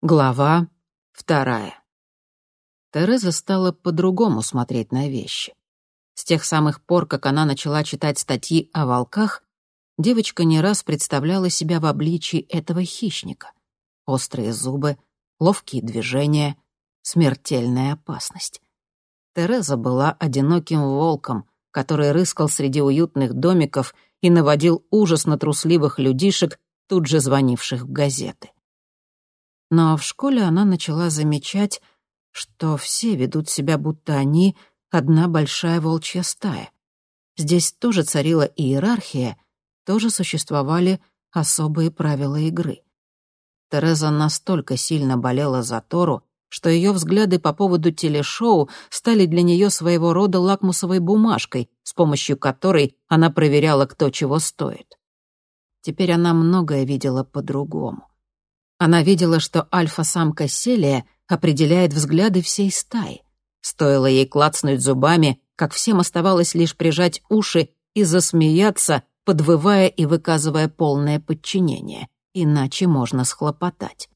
Глава вторая. Тереза стала по-другому смотреть на вещи. С тех самых пор, как она начала читать статьи о волках, девочка не раз представляла себя в обличии этого хищника. Острые зубы, ловкие движения, смертельная опасность. Тереза была одиноким волком, который рыскал среди уютных домиков и наводил ужас на трусливых людишек, тут же звонивших в газеты. Но в школе она начала замечать, что все ведут себя, будто они — одна большая волчья стая. Здесь тоже царила иерархия, тоже существовали особые правила игры. Тереза настолько сильно болела за Тору, что ее взгляды по поводу телешоу стали для нее своего рода лакмусовой бумажкой, с помощью которой она проверяла, кто чего стоит. Теперь она многое видела по-другому. Она видела, что альфа-самка Селия определяет взгляды всей стаи. Стоило ей клацнуть зубами, как всем оставалось лишь прижать уши и засмеяться, подвывая и выказывая полное подчинение. Иначе можно схлопотать.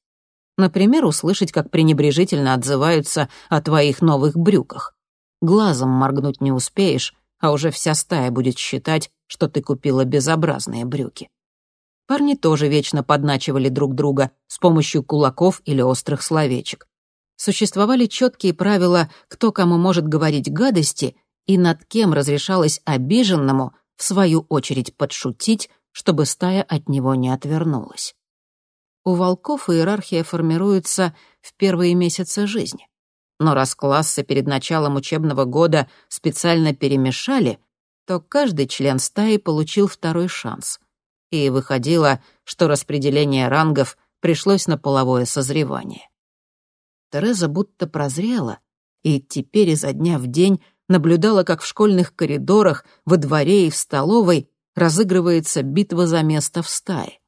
Например, услышать, как пренебрежительно отзываются о твоих новых брюках. Глазом моргнуть не успеешь, а уже вся стая будет считать, что ты купила безобразные брюки. Парни тоже вечно подначивали друг друга с помощью кулаков или острых словечек. Существовали четкие правила, кто кому может говорить гадости и над кем разрешалось обиженному, в свою очередь, подшутить, чтобы стая от него не отвернулась. У волков иерархия формируется в первые месяцы жизни. Но раз классы перед началом учебного года специально перемешали, то каждый член стаи получил второй шанс — и выходило, что распределение рангов пришлось на половое созревание. Тереза будто прозрела и теперь изо дня в день наблюдала, как в школьных коридорах, во дворе и в столовой разыгрывается битва за место в стае.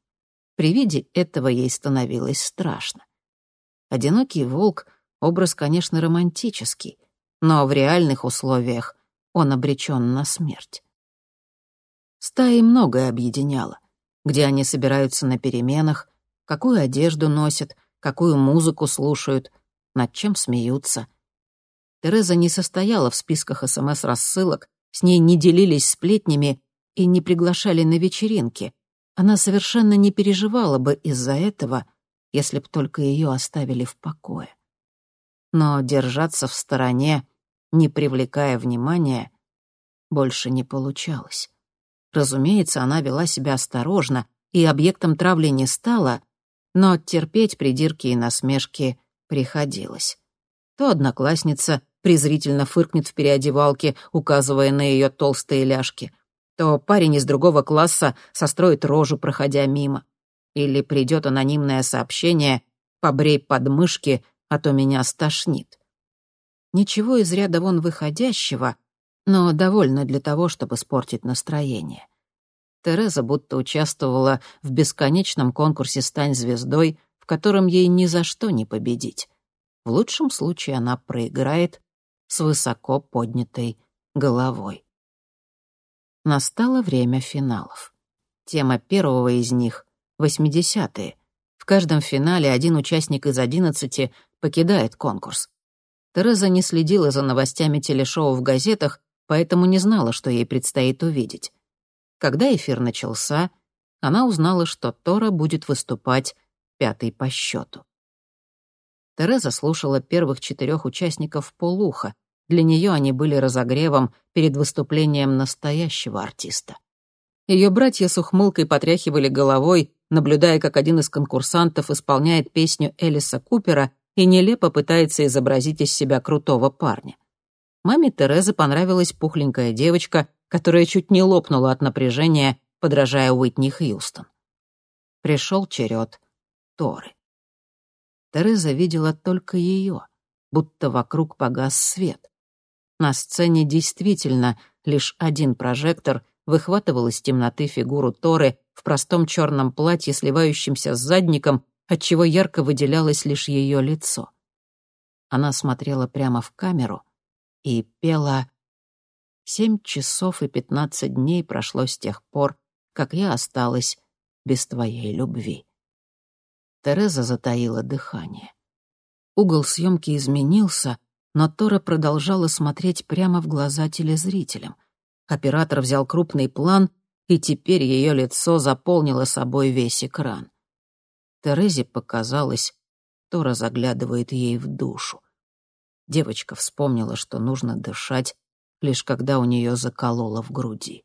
При виде этого ей становилось страшно. Одинокий волк — образ, конечно, романтический, но в реальных условиях он обречен на смерть. Стаи многое объединяло где они собираются на переменах, какую одежду носят, какую музыку слушают, над чем смеются. Тереза не состояла в списках СМС-рассылок, с ней не делились сплетнями и не приглашали на вечеринки. Она совершенно не переживала бы из-за этого, если б только ее оставили в покое. Но держаться в стороне, не привлекая внимания, больше не получалось. Разумеется, она вела себя осторожно и объектом травли не стала, но терпеть придирки и насмешки приходилось. То одноклассница презрительно фыркнет в переодевалке, указывая на ее толстые ляжки, то парень из другого класса состроит рожу, проходя мимо. Или придет анонимное сообщение «Побрей подмышки, а то меня стошнит». Ничего из ряда вон выходящего, но довольно для того, чтобы испортить настроение. Тереза будто участвовала в бесконечном конкурсе «Стань звездой», в котором ей ни за что не победить. В лучшем случае она проиграет с высоко поднятой головой. Настало время финалов. Тема первого из них — 80-е. В каждом финале один участник из одиннадцати покидает конкурс. Тереза не следила за новостями телешоу в газетах, поэтому не знала, что ей предстоит увидеть. Когда эфир начался, она узнала, что Тора будет выступать пятый по счету. Тереза слушала первых четырех участников полуха. Для нее они были разогревом перед выступлением настоящего артиста. Ее братья с ухмылкой потряхивали головой, наблюдая, как один из конкурсантов исполняет песню Элиса Купера и нелепо пытается изобразить из себя крутого парня. Маме Терезы понравилась пухленькая девочка, которая чуть не лопнула от напряжения, подражая Уитни Хьюстон. Пришел черед Торы. Тереза видела только ее, будто вокруг погас свет. На сцене действительно лишь один прожектор выхватывал из темноты фигуру Торы в простом черном платье, сливающемся с задником, отчего ярко выделялось лишь ее лицо. Она смотрела прямо в камеру — и пела «Семь часов и пятнадцать дней прошло с тех пор, как я осталась без твоей любви». Тереза затаила дыхание. Угол съемки изменился, но Тора продолжала смотреть прямо в глаза телезрителям. Оператор взял крупный план, и теперь ее лицо заполнило собой весь экран. Терезе показалось, Тора заглядывает ей в душу. Девочка вспомнила, что нужно дышать, лишь когда у нее закололо в груди.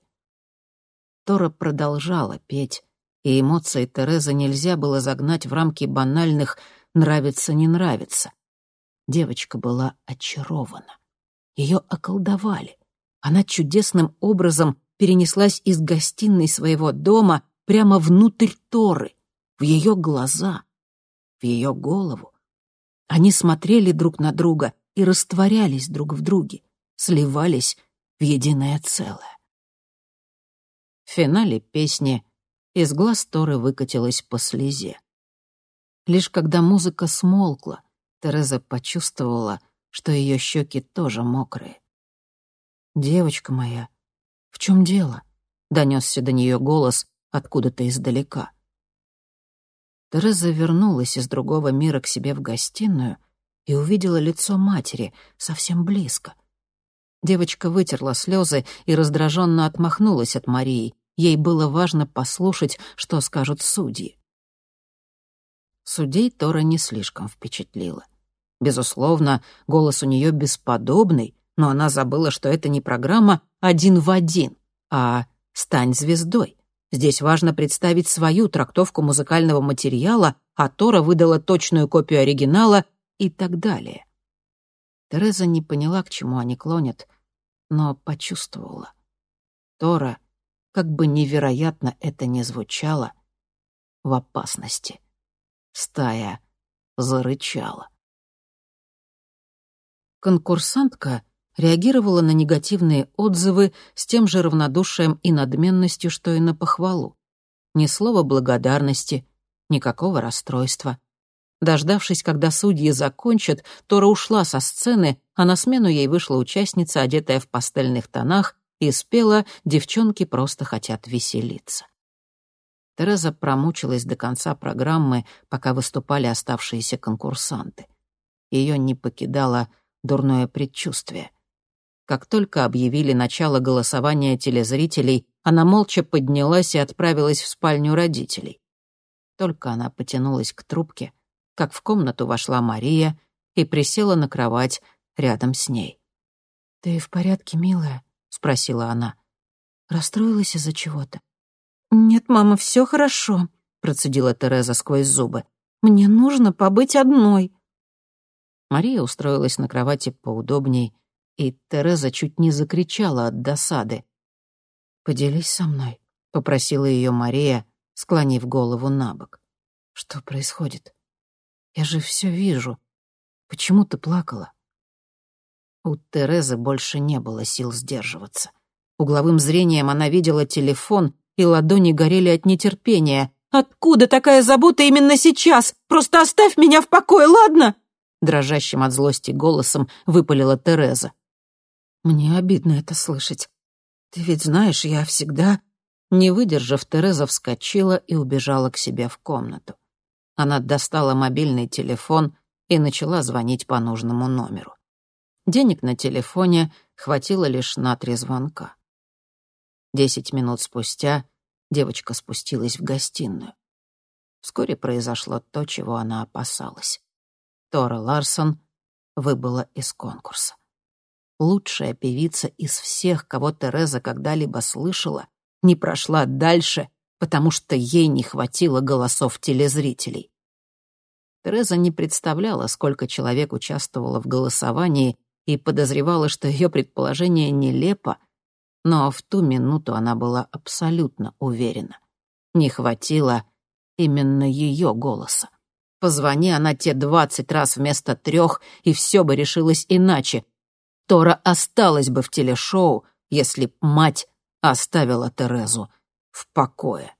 Тора продолжала петь, и эмоции Терезы нельзя было загнать в рамки банальных «нравится-не нравится». Девочка была очарована. Ее околдовали. Она чудесным образом перенеслась из гостиной своего дома прямо внутрь Торы, в ее глаза, в ее голову. Они смотрели друг на друга и растворялись друг в друге, сливались в единое целое. В финале песни из глаз Торы выкатилась по слезе. Лишь когда музыка смолкла, Тереза почувствовала, что ее щеки тоже мокрые. «Девочка моя, в чем дело?» — донесся до нее голос откуда-то издалека. Тереза вернулась из другого мира к себе в гостиную и увидела лицо матери совсем близко. Девочка вытерла слезы и раздраженно отмахнулась от Марии, Ей было важно послушать, что скажут судьи. Судей Тора не слишком впечатлила. Безусловно, голос у нее бесподобный, но она забыла, что это не программа «один в один», а «стань звездой». Здесь важно представить свою трактовку музыкального материала, а Тора выдала точную копию оригинала и так далее. Тереза не поняла, к чему они клонят, но почувствовала. Тора — как бы невероятно это ни звучало, в опасности. Стая зарычала. Конкурсантка реагировала на негативные отзывы с тем же равнодушием и надменностью, что и на похвалу. Ни слова благодарности, никакого расстройства. Дождавшись, когда судьи закончат, Тора ушла со сцены, а на смену ей вышла участница, одетая в пастельных тонах, и спела «Девчонки просто хотят веселиться». Тереза промучилась до конца программы, пока выступали оставшиеся конкурсанты. Ее не покидало дурное предчувствие. Как только объявили начало голосования телезрителей, она молча поднялась и отправилась в спальню родителей. Только она потянулась к трубке, как в комнату вошла Мария и присела на кровать рядом с ней. «Ты в порядке, милая?» — спросила она. «Расстроилась из-за чего-то?» «Нет, мама, все хорошо», — процедила Тереза сквозь зубы. «Мне нужно побыть одной». Мария устроилась на кровати поудобней, и Тереза чуть не закричала от досады. «Поделись со мной», — попросила ее Мария, склонив голову на бок. «Что происходит? Я же все вижу. Почему ты плакала?» У Терезы больше не было сил сдерживаться. Угловым зрением она видела телефон, и ладони горели от нетерпения. «Откуда такая забота именно сейчас? Просто оставь меня в покое, ладно?» Дрожащим от злости голосом выпалила Тереза. «Мне обидно это слышать. Ты ведь знаешь, я всегда...» Не выдержав, Тереза вскочила и убежала к себе в комнату. Она достала мобильный телефон и начала звонить по нужному номеру. Денег на телефоне хватило лишь на три звонка. Десять минут спустя девочка спустилась в гостиную. Вскоре произошло то, чего она опасалась. Тора Ларсон выбыла из конкурса. Лучшая певица из всех, кого Тереза когда-либо слышала, не прошла дальше, потому что ей не хватило голосов телезрителей. Тереза не представляла, сколько человек участвовало в голосовании и подозревала, что ее предположение нелепо, но в ту минуту она была абсолютно уверена. Не хватило именно ее голоса. Позвони она те двадцать раз вместо трех, и все бы решилось иначе. Тора осталась бы в телешоу, если б мать оставила Терезу в покое.